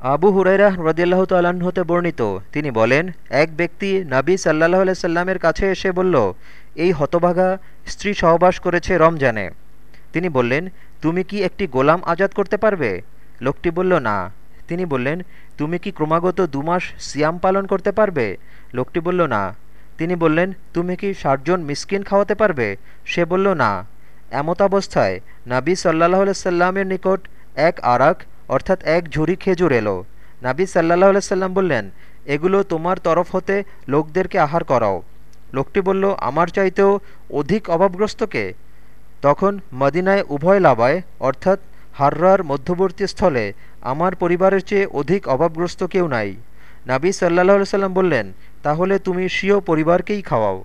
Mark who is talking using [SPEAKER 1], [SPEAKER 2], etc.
[SPEAKER 1] আবু হুরাইরা রদিয়াল্লাহ তাল্লাহ্ন হতে বর্ণিত, তিনি বলেন, এক ব্যক্তি নাবী সাল্লাহ সাল্লামের কাছে এসে বলল, এই হতভাগা স্ত্রী সহবাস করেছে রমজানে। তিনি বললেন, তুমি কি একটি গোলাম আজাদ করতে পারবে? লোকটি বলল, না। তিনি বললেন, তুমি কি ক্রমাগত দুমাস সিয়াম পালন করতে পারবে? লোকটি বলল, না। তিনি বললেন, তুমি কি ষাটজন মিসকিন খাওয়াতে পারবে? সে বলল, না। এমতাবস্থায় নাবী সাল্লাহ সাল্লামের নিকট এক আরাক অর্থাৎ এক ঝুড়ি খেজুর এলো। নাবী সাল্লাহ সাল্লাম বললেন, এগুলো তোমার তরফ হতে লোকদেরকে আহার করাও। লোকটি বলল, আমার চাইতেও অধিক অভাবগ্রস্তকে তখন মদিনায় উভয় লাভায়, অর্থাৎ হার্রার মধ্যবর্তী স্থলে, আমার পরিবারের চেয়ে অধিক অভাবগ্রস্ত কেউ নাই। নাবী সাল্লাহ সাল্লাম বললেন, তাহলে তুমি স্বীয় পরিবারকেই খাওয়াও।